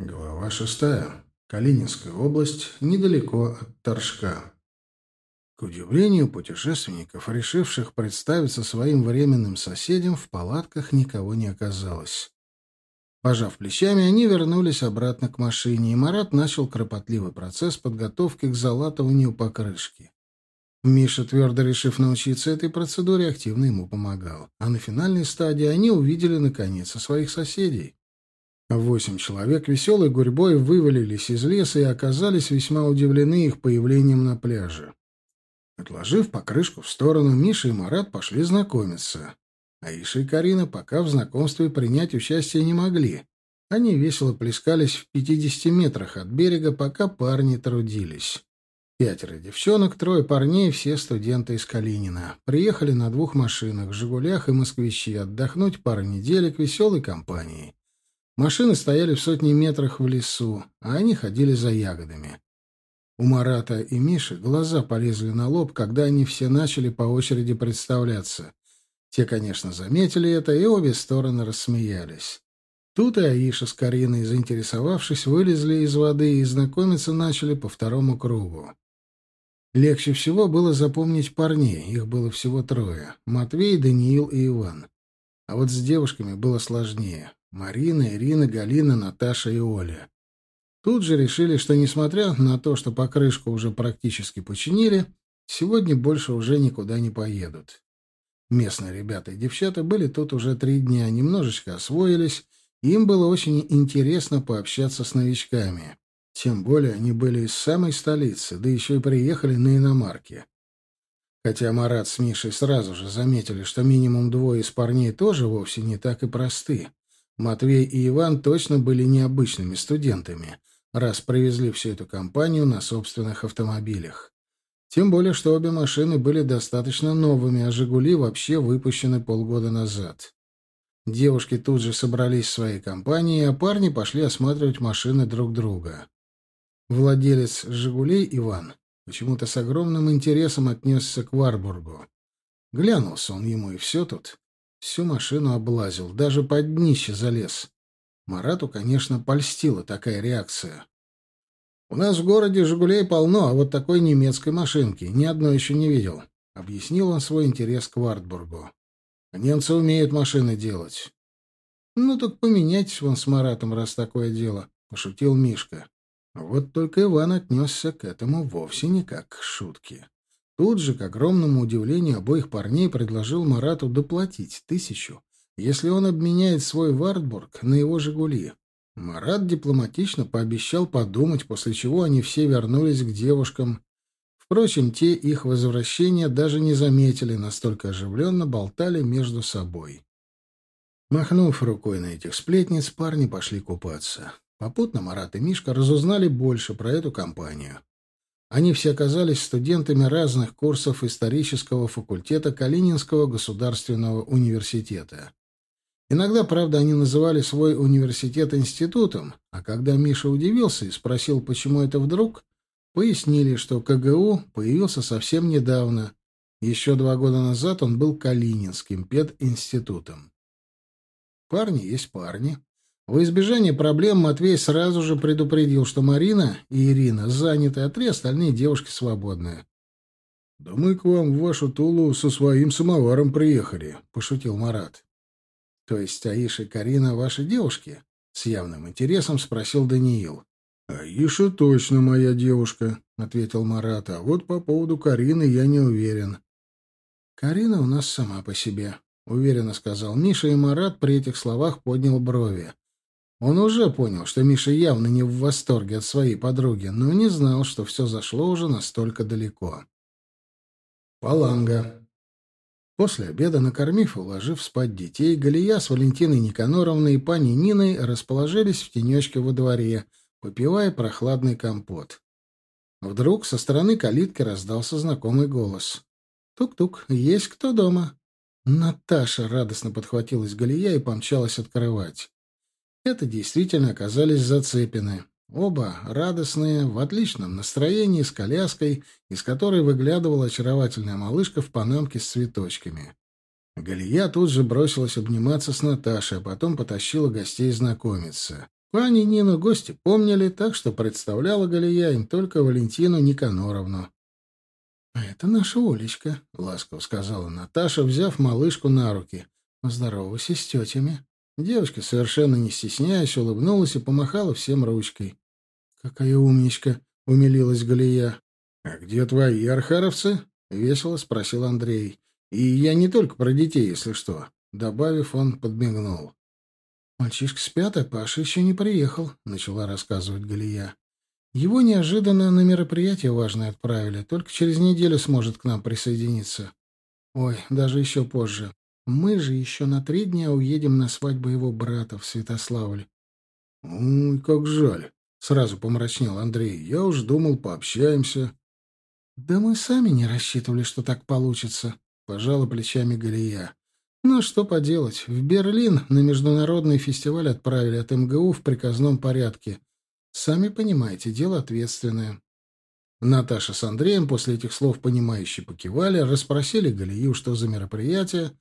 Глава шестая. Калининская область, недалеко от Торжка. К удивлению путешественников, решивших представиться своим временным соседям, в палатках никого не оказалось. Пожав плечами, они вернулись обратно к машине, и Марат начал кропотливый процесс подготовки к залатыванию покрышки. Миша, твердо решив научиться этой процедуре, активно ему помогал. А на финальной стадии они увидели, наконец, своих соседей. Восемь человек веселой гурьбой вывалились из леса и оказались весьма удивлены их появлением на пляже. Отложив покрышку в сторону, Миша и Марат пошли знакомиться. Аиша и Карина пока в знакомстве принять участие не могли. Они весело плескались в пятидесяти метрах от берега, пока парни трудились. Пятеро девчонок, трое парней, все студенты из Калинина. Приехали на двух машинах, «Жигулях» и «Москвичи» отдохнуть пару неделек веселой компанией. Машины стояли в сотни метрах в лесу, а они ходили за ягодами. У Марата и Миши глаза полезли на лоб, когда они все начали по очереди представляться. Те, конечно, заметили это, и обе стороны рассмеялись. Тут и Аиша с Кариной, заинтересовавшись, вылезли из воды и знакомиться начали по второму кругу. Легче всего было запомнить парней, их было всего трое — Матвей, Даниил и Иван. А вот с девушками было сложнее. Марина, Ирина, Галина, Наташа и Оля. Тут же решили, что, несмотря на то, что покрышку уже практически починили, сегодня больше уже никуда не поедут. Местные ребята и девчата были тут уже три дня, немножечко освоились, им было очень интересно пообщаться с новичками. Тем более они были из самой столицы, да еще и приехали на иномарке. Хотя Марат с Мишей сразу же заметили, что минимум двое из парней тоже вовсе не так и просты. Матвей и Иван точно были необычными студентами, раз привезли всю эту компанию на собственных автомобилях. Тем более, что обе машины были достаточно новыми, а «Жигули» вообще выпущены полгода назад. Девушки тут же собрались в своей компании, а парни пошли осматривать машины друг друга. Владелец «Жигулей» Иван почему-то с огромным интересом отнесся к Варбургу. Глянулся он ему, и все тут. Всю машину облазил, даже под днище залез. Марату, конечно, польстила такая реакция. «У нас в городе «Жигулей» полно, а вот такой немецкой машинки ни одной еще не видел», — объяснил он свой интерес к Вартбургу. «Немцы умеют машины делать». «Ну так поменяйтесь вон с Маратом, раз такое дело», — пошутил Мишка. Вот только Иван отнесся к этому вовсе не как к шутке. Тут же, к огромному удивлению обоих парней, предложил Марату доплатить тысячу, если он обменяет свой Вартбург на его «Жигули». Марат дипломатично пообещал подумать, после чего они все вернулись к девушкам. Впрочем, те их возвращения даже не заметили, настолько оживленно болтали между собой. Махнув рукой на этих сплетниц, парни пошли купаться. Попутно Марат и Мишка разузнали больше про эту компанию. Они все оказались студентами разных курсов исторического факультета Калининского государственного университета. Иногда, правда, они называли свой университет институтом, а когда Миша удивился и спросил, почему это вдруг, пояснили, что КГУ появился совсем недавно. Еще два года назад он был Калининским пединститутом. Парни есть парни. В избежание проблем Матвей сразу же предупредил, что Марина и Ирина заняты, а три остальные девушки свободные. — Да мы к вам в вашу Тулу со своим самоваром приехали, — пошутил Марат. — То есть Аиша и Карина ваши девушки? — с явным интересом спросил Даниил. — Аиша точно моя девушка, — ответил Марат. — А вот по поводу Карины я не уверен. — Карина у нас сама по себе, — уверенно сказал Миша, и Марат при этих словах поднял брови. Он уже понял, что Миша явно не в восторге от своей подруги, но не знал, что все зашло уже настолько далеко. Паланга. После обеда, накормив и уложив спать детей, Галия с Валентиной Никаноровной и пани Ниной расположились в тенечке во дворе, попивая прохладный компот. Вдруг со стороны калитки раздался знакомый голос. «Тук-тук, есть кто дома?» Наташа радостно подхватилась Галия и помчалась открывать. Это действительно оказались зацепины. Оба радостные, в отличном настроении, с коляской, из которой выглядывала очаровательная малышка в панамке с цветочками. Галия тут же бросилась обниматься с Наташей, а потом потащила гостей знакомиться. Пани Нину гости помнили, так что представляла Галия им только Валентину Никаноровну. «А это наша Олечка», — ласково сказала Наташа, взяв малышку на руки. «Поздоровайся с тетями». Девочка, совершенно не стесняясь, улыбнулась и помахала всем ручкой. «Какая умничка!» — умилилась Галия. «А где твои архаровцы?» — весело спросил Андрей. «И я не только про детей, если что». Добавив, он подмигнул. «Мальчишка спят, а Паша еще не приехал», — начала рассказывать Галия. «Его неожиданно на мероприятие важное отправили. Только через неделю сможет к нам присоединиться. Ой, даже еще позже. Мы же еще на три дня уедем на свадьбу его брата в Святославль. — Ой, как жаль, — сразу помрачнел Андрей. — Я уж думал, пообщаемся. — Да мы сами не рассчитывали, что так получится, — пожала плечами Галия. — Ну, что поделать, в Берлин на международный фестиваль отправили от МГУ в приказном порядке. Сами понимаете, дело ответственное. Наташа с Андреем после этих слов понимающе покивали, расспросили Галию, что за мероприятие,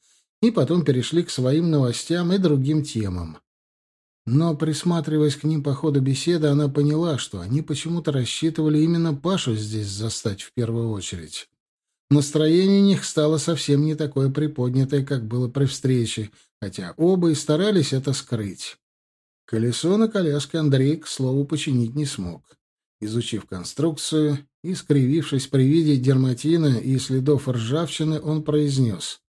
и потом перешли к своим новостям и другим темам. Но, присматриваясь к ним по ходу беседы, она поняла, что они почему-то рассчитывали именно Пашу здесь застать в первую очередь. Настроение у них стало совсем не такое приподнятое, как было при встрече, хотя оба и старались это скрыть. Колесо на коляске Андрей, к слову, починить не смог. Изучив конструкцию и скривившись при виде дерматина и следов ржавчины, он произнес.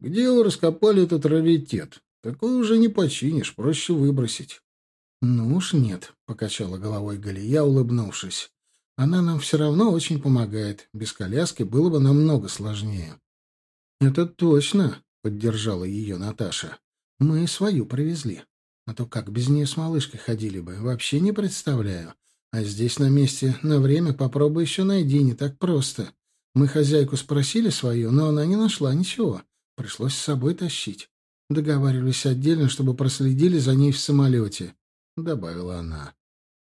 Где вы раскопали этот раритет? Такой уже не починишь, проще выбросить. — Ну уж нет, — покачала головой Галия, улыбнувшись. — Она нам все равно очень помогает. Без коляски было бы намного сложнее. — Это точно, — поддержала ее Наташа. — Мы свою привезли. А то как без нее с малышкой ходили бы, вообще не представляю. А здесь на месте на время попробуй еще найди, не так просто. Мы хозяйку спросили свою, но она не нашла ничего. Пришлось с собой тащить. Договаривались отдельно, чтобы проследили за ней в самолете, — добавила она.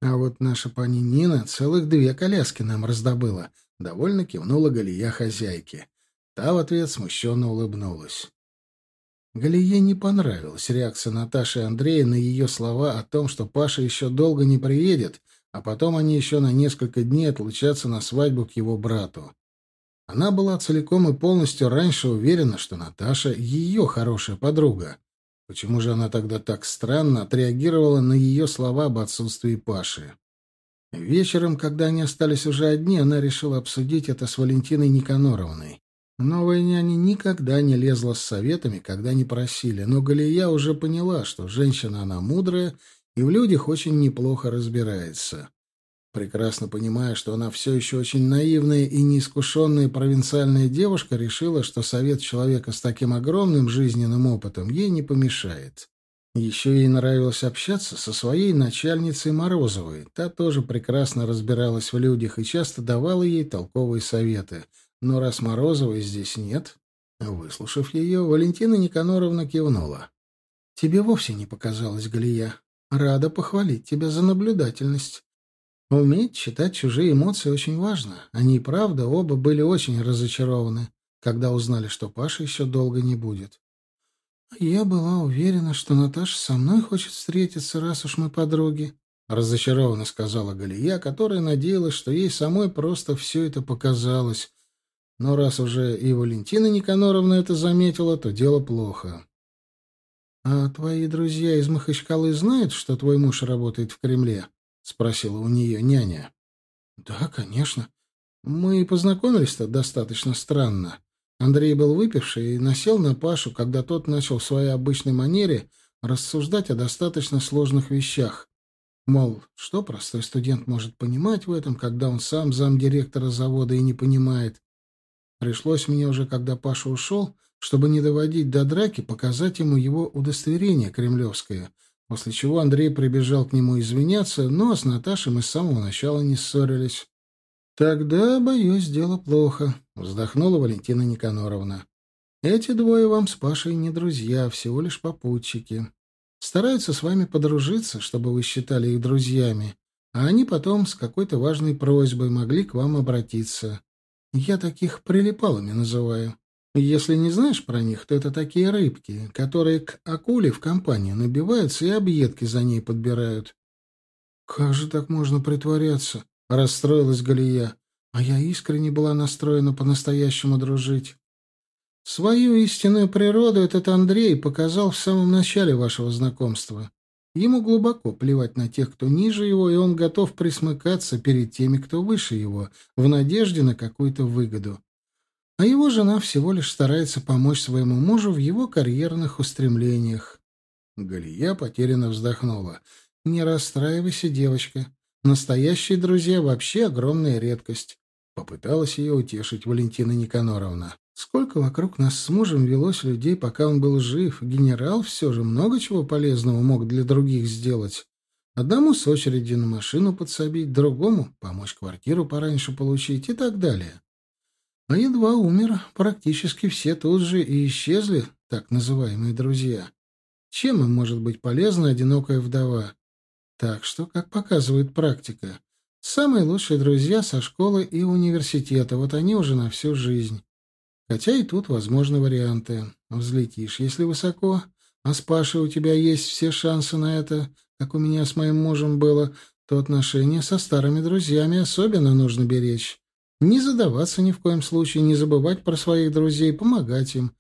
А вот наша пани Нина целых две коляски нам раздобыла. Довольно кивнула Галия хозяйке. Та в ответ смущенно улыбнулась. Галие не понравилась реакция Наташи и Андрея на ее слова о том, что Паша еще долго не приедет, а потом они еще на несколько дней отлучатся на свадьбу к его брату. Она была целиком и полностью раньше уверена, что Наташа — ее хорошая подруга. Почему же она тогда так странно отреагировала на ее слова об отсутствии Паши? Вечером, когда они остались уже одни, она решила обсудить это с Валентиной Никаноровной. Новая няня никогда не лезла с советами, когда не просили, но Галия уже поняла, что женщина она мудрая и в людях очень неплохо разбирается. Прекрасно понимая, что она все еще очень наивная и неискушенная провинциальная девушка, решила, что совет человека с таким огромным жизненным опытом ей не помешает. Еще ей нравилось общаться со своей начальницей Морозовой. Та тоже прекрасно разбиралась в людях и часто давала ей толковые советы. Но раз Морозовой здесь нет... Выслушав ее, Валентина Никаноровна кивнула. «Тебе вовсе не показалось, Галия. Рада похвалить тебя за наблюдательность. Уметь читать чужие эмоции очень важно. Они и правда оба были очень разочарованы, когда узнали, что Паша еще долго не будет. «Я была уверена, что Наташа со мной хочет встретиться, раз уж мы подруги», — разочарованно сказала Галия, которая надеялась, что ей самой просто все это показалось. Но раз уже и Валентина Никаноровна это заметила, то дело плохо. «А твои друзья из Махачкалы знают, что твой муж работает в Кремле?» — спросила у нее няня. «Да, конечно. Мы познакомились-то достаточно странно. Андрей был выпивший и насел на Пашу, когда тот начал в своей обычной манере рассуждать о достаточно сложных вещах. Мол, что простой студент может понимать в этом, когда он сам замдиректора завода и не понимает. Пришлось мне уже, когда Паша ушел, чтобы не доводить до драки, показать ему его удостоверение кремлевское — После чего Андрей прибежал к нему извиняться, но с Наташей мы с самого начала не ссорились. «Тогда, боюсь, дело плохо», — вздохнула Валентина Никаноровна. «Эти двое вам с Пашей не друзья, всего лишь попутчики. Стараются с вами подружиться, чтобы вы считали их друзьями, а они потом с какой-то важной просьбой могли к вам обратиться. Я таких прилипалами называю. Если не знаешь про них, то это такие рыбки, которые к акуле в компанию набиваются и объедки за ней подбирают. «Как же так можно притворяться?» — расстроилась Галия. «А я искренне была настроена по-настоящему дружить». Свою истинную природу этот Андрей показал в самом начале вашего знакомства. Ему глубоко плевать на тех, кто ниже его, и он готов присмыкаться перед теми, кто выше его, в надежде на какую-то выгоду. А его жена всего лишь старается помочь своему мужу в его карьерных устремлениях. Галия потерянно вздохнула. «Не расстраивайся, девочка. Настоящие друзья вообще огромная редкость», — попыталась ее утешить Валентина Никаноровна. «Сколько вокруг нас с мужем велось людей, пока он был жив. Генерал все же много чего полезного мог для других сделать. Одному с очереди на машину подсобить, другому помочь квартиру пораньше получить и так далее. А едва умер, практически все тут же и исчезли, так называемые друзья. Чем им может быть полезна одинокая вдова? Так что, как показывает практика, самые лучшие друзья со школы и университета, вот они уже на всю жизнь. Хотя и тут возможны варианты. Взлетишь, если высоко, а с Пашей у тебя есть все шансы на это, как у меня с моим мужем было, то отношения со старыми друзьями особенно нужно беречь. Не задаваться ни в коем случае, не забывать про своих друзей, помогать им,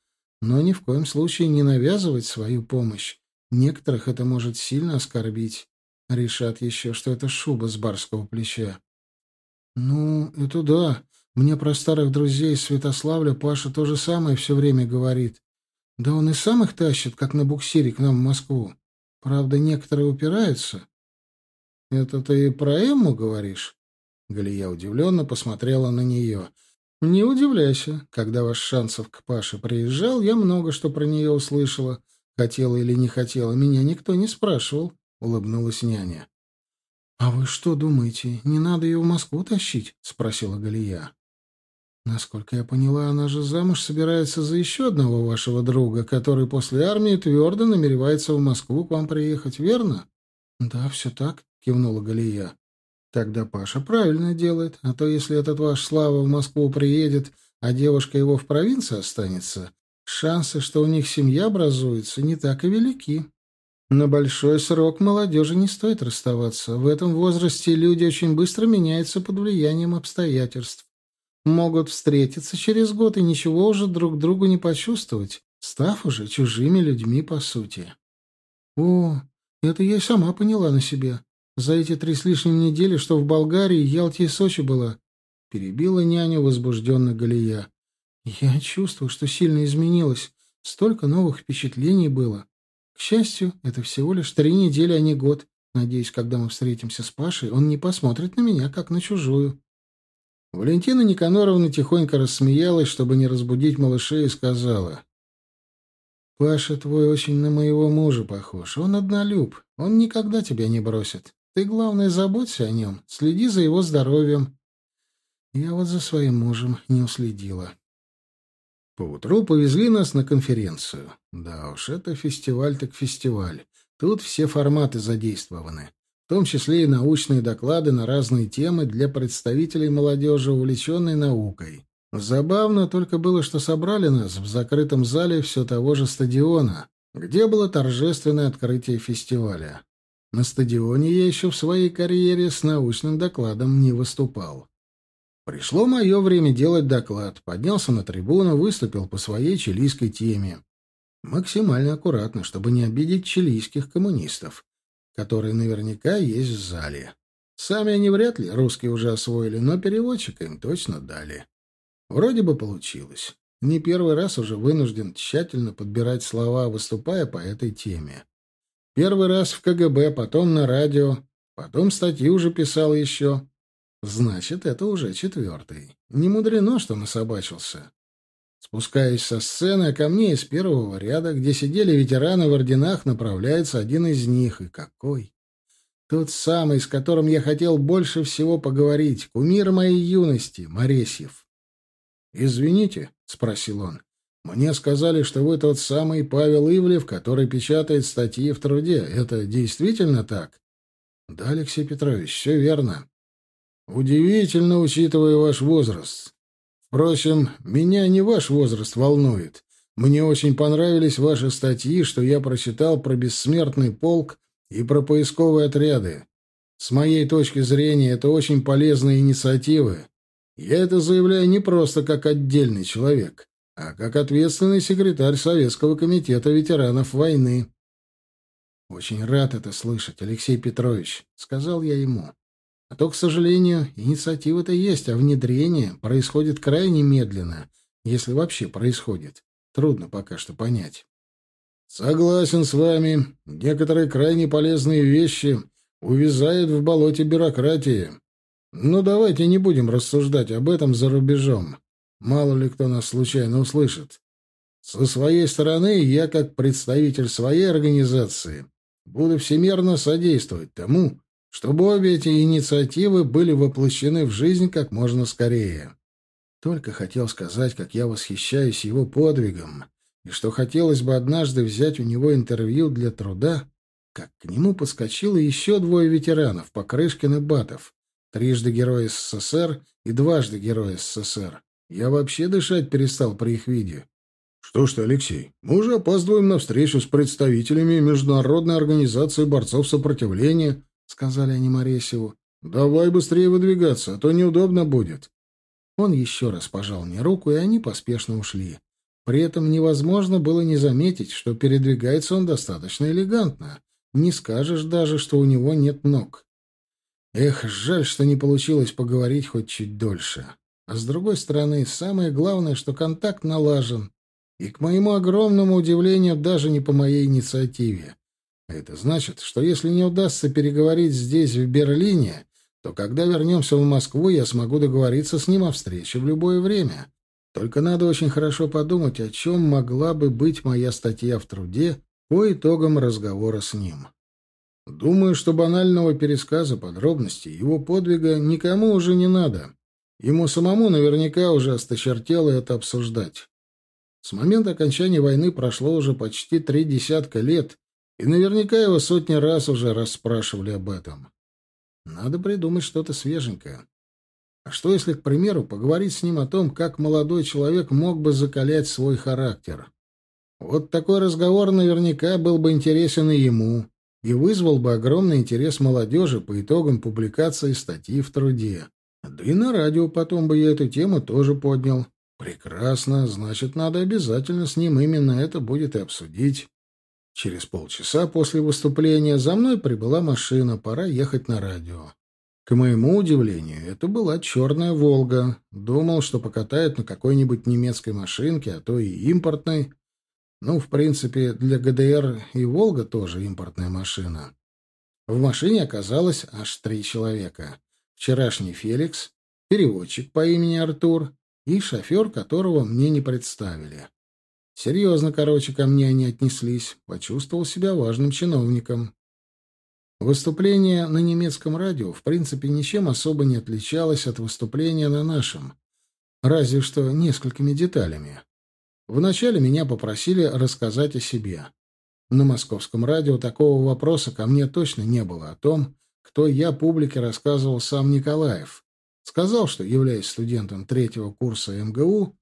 но ни в коем случае не навязывать свою помощь. Некоторых это может сильно оскорбить. Решат еще, что это шуба с барского плеча. «Ну, это да. Мне про старых друзей Святославля Паша то же самое все время говорит. Да он и сам их тащит, как на буксире к нам в Москву. Правда, некоторые упираются». «Это ты про Эмму говоришь?» Галия удивленно посмотрела на нее. «Не удивляйся. Когда ваш Шансов к Паше приезжал, я много что про нее услышала. Хотела или не хотела, меня никто не спрашивал. — улыбнулась няня. «А вы что думаете, не надо ее в Москву тащить?» — спросила Галия. «Насколько я поняла, она же замуж собирается за еще одного вашего друга, который после армии твердо намеревается в Москву к вам приехать, верно?» «Да, все так», — кивнула Галия. «Тогда Паша правильно делает, а то если этот ваш Слава в Москву приедет, а девушка его в провинции останется, шансы, что у них семья образуется, не так и велики». На большой срок молодежи не стоит расставаться. В этом возрасте люди очень быстро меняются под влиянием обстоятельств. Могут встретиться через год и ничего уже друг другу не почувствовать, став уже чужими людьми по сути. О, это я и сама поняла на себе. За эти три с лишним недели, что в Болгарии, Ялте и Сочи была. Перебила няню возбужденно Галия. Я чувствую, что сильно изменилась. Столько новых впечатлений было. К счастью, это всего лишь три недели, а не год. Надеюсь, когда мы встретимся с Пашей, он не посмотрит на меня, как на чужую. Валентина Никаноровна тихонько рассмеялась, чтобы не разбудить малышей, и сказала. «Паша твой очень на моего мужа похож. Он однолюб. Он никогда тебя не бросит. Ты, главное, заботься о нем. Следи за его здоровьем». Я вот за своим мужем не уследила. Поутру повезли нас на конференцию. Да уж, это фестиваль так фестиваль. Тут все форматы задействованы, в том числе и научные доклады на разные темы для представителей молодежи, увлеченной наукой. Забавно только было, что собрали нас в закрытом зале все того же стадиона, где было торжественное открытие фестиваля. На стадионе я еще в своей карьере с научным докладом не выступал. Пришло мое время делать доклад. Поднялся на трибуну, выступил по своей чилийской теме. Максимально аккуратно, чтобы не обидеть чилийских коммунистов, которые наверняка есть в зале. Сами они вряд ли русские уже освоили, но переводчика им точно дали. Вроде бы получилось. Не первый раз уже вынужден тщательно подбирать слова, выступая по этой теме. Первый раз в КГБ, потом на радио, потом статьи уже писал еще. Значит, это уже четвертый. Не мудрено, что насобачился. Спускаясь со сцены, ко мне из первого ряда, где сидели ветераны в орденах, направляется один из них. И какой! Тот самый, с которым я хотел больше всего поговорить, кумир моей юности, Моресьев. «Извините», — спросил он, — «мне сказали, что вы тот самый Павел Ивлев, который печатает статьи в труде. Это действительно так?» «Да, Алексей Петрович, все верно. Удивительно, учитывая ваш возраст. Впрочем, меня не ваш возраст волнует. Мне очень понравились ваши статьи, что я прочитал про бессмертный полк и про поисковые отряды. С моей точки зрения, это очень полезные инициативы. Я это заявляю не просто как отдельный человек, а как ответственный секретарь Советского комитета ветеранов войны. «Очень рад это слышать, Алексей Петрович», — сказал я ему. «А то, к сожалению, инициатива-то есть, а внедрение происходит крайне медленно, если вообще происходит. Трудно пока что понять». «Согласен с вами. Некоторые крайне полезные вещи увязают в болоте бюрократии. Но давайте не будем рассуждать об этом за рубежом. Мало ли кто нас случайно услышит. Со своей стороны, я, как представитель своей организации, буду всемерно содействовать тому, чтобы обе эти инициативы были воплощены в жизнь как можно скорее. Только хотел сказать, как я восхищаюсь его подвигом, и что хотелось бы однажды взять у него интервью для труда, как к нему подскочило еще двое ветеранов, Покрышкин и Батов, трижды Герой СССР и дважды Герой СССР. Я вообще дышать перестал при их виде. «Что ж ты, Алексей, мы уже опаздываем на встречу с представителями Международной организации борцов сопротивления», — сказали они Моресеву. «Давай быстрее выдвигаться, а то неудобно будет». Он еще раз пожал мне руку, и они поспешно ушли. При этом невозможно было не заметить, что передвигается он достаточно элегантно. Не скажешь даже, что у него нет ног. Эх, жаль, что не получилось поговорить хоть чуть дольше. А с другой стороны, самое главное, что контакт налажен. И, к моему огромному удивлению, даже не по моей инициативе. Это значит, что если не удастся переговорить здесь, в Берлине, то когда вернемся в Москву, я смогу договориться с ним о встрече в любое время. Только надо очень хорошо подумать, о чем могла бы быть моя статья в труде по итогам разговора с ним. Думаю, что банального пересказа подробностей его подвига никому уже не надо. Ему самому наверняка уже осточертело это обсуждать. С момента окончания войны прошло уже почти три десятка лет, и наверняка его сотни раз уже расспрашивали об этом. Надо придумать что-то свеженькое. А что, если, к примеру, поговорить с ним о том, как молодой человек мог бы закалять свой характер? Вот такой разговор наверняка был бы интересен и ему, и вызвал бы огромный интерес молодежи по итогам публикации статьи в труде. Да и на радио потом бы я эту тему тоже поднял. Прекрасно, значит, надо обязательно с ним именно это будет и обсудить. Через полчаса после выступления за мной прибыла машина, пора ехать на радио. К моему удивлению, это была черная «Волга». Думал, что покатают на какой-нибудь немецкой машинке, а то и импортной. Ну, в принципе, для ГДР и «Волга» тоже импортная машина. В машине оказалось аж три человека вчерашний Феликс, переводчик по имени Артур и шофер, которого мне не представили. Серьезно, короче, ко мне они отнеслись. Почувствовал себя важным чиновником. Выступление на немецком радио, в принципе, ничем особо не отличалось от выступления на нашем. Разве что несколькими деталями. Вначале меня попросили рассказать о себе. На московском радио такого вопроса ко мне точно не было о том, кто я публике рассказывал сам Николаев. Сказал, что, являясь студентом третьего курса МГУ,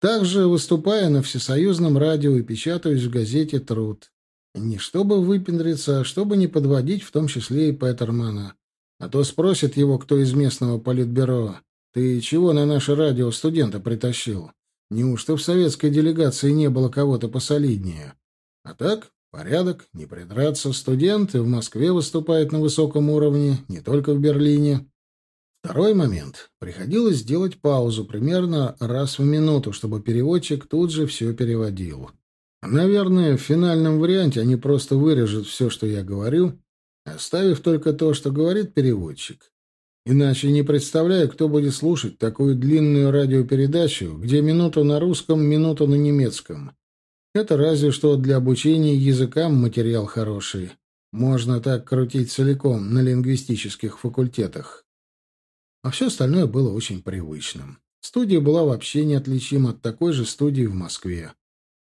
также выступая на всесоюзном радио и печатаюсь в газете «Труд». Не чтобы выпендриться, а чтобы не подводить в том числе и Петермана. А то спросит его кто из местного политбюро, «Ты чего на наше радио студента притащил? Неужто в советской делегации не было кого-то посолиднее?» А так, Порядок, не придраться. Студент и в Москве выступает на высоком уровне, не только в Берлине. Второй момент. Приходилось сделать паузу примерно раз в минуту, чтобы переводчик тут же все переводил. Наверное, в финальном варианте они просто вырежут все, что я говорю, оставив только то, что говорит переводчик. Иначе не представляю, кто будет слушать такую длинную радиопередачу, где минута на русском, минута на немецком. Это разве что для обучения языкам материал хороший. Можно так крутить целиком на лингвистических факультетах. А все остальное было очень привычным. Студия была вообще неотличима от такой же студии в Москве.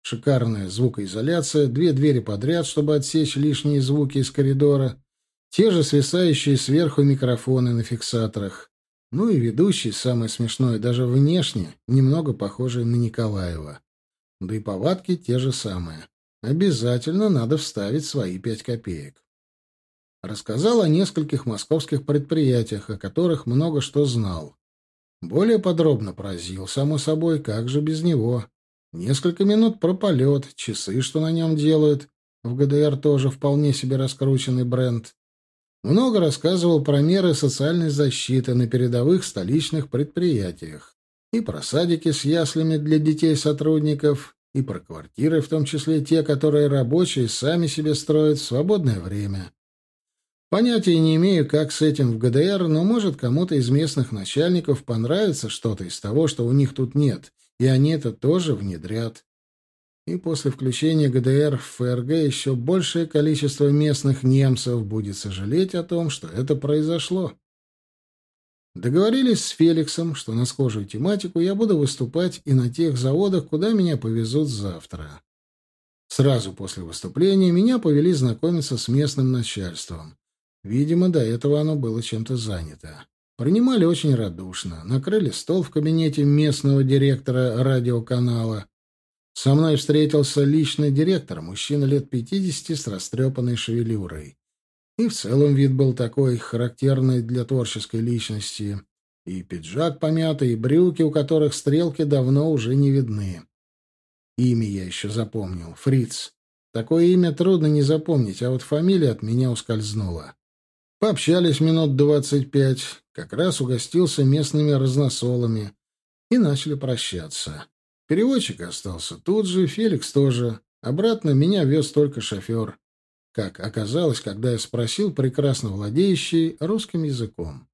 Шикарная звукоизоляция, две двери подряд, чтобы отсечь лишние звуки из коридора, те же свисающие сверху микрофоны на фиксаторах. Ну и ведущий, самое смешное, даже внешне, немного похожий на Николаева. Да и повадки те же самые. Обязательно надо вставить свои пять копеек. Рассказал о нескольких московских предприятиях, о которых много что знал. Более подробно поразил, само собой, как же без него. Несколько минут про полет, часы, что на нем делают. В ГДР тоже вполне себе раскрученный бренд. Много рассказывал про меры социальной защиты на передовых столичных предприятиях. И про садики с яслями для детей сотрудников, и про квартиры, в том числе те, которые рабочие сами себе строят в свободное время. Понятия не имею, как с этим в ГДР, но, может, кому-то из местных начальников понравится что-то из того, что у них тут нет, и они это тоже внедрят. И после включения ГДР в ФРГ еще большее количество местных немцев будет сожалеть о том, что это произошло. Договорились с Феликсом, что на схожую тематику я буду выступать и на тех заводах, куда меня повезут завтра. Сразу после выступления меня повели знакомиться с местным начальством. Видимо, до этого оно было чем-то занято. Принимали очень радушно, накрыли стол в кабинете местного директора радиоканала. Со мной встретился личный директор, мужчина лет пятидесяти с растрепанной шевелюрой. И в целом вид был такой, характерный для творческой личности. И пиджак помятый, и брюки, у которых стрелки давно уже не видны. Имя я еще запомнил — Фриц. Такое имя трудно не запомнить, а вот фамилия от меня ускользнула. Пообщались минут двадцать пять, как раз угостился местными разносолами и начали прощаться. Переводчик остался тут же, Феликс тоже. Обратно меня вез только шофер. Как оказалось, когда я спросил, прекрасно владеющий русским языком.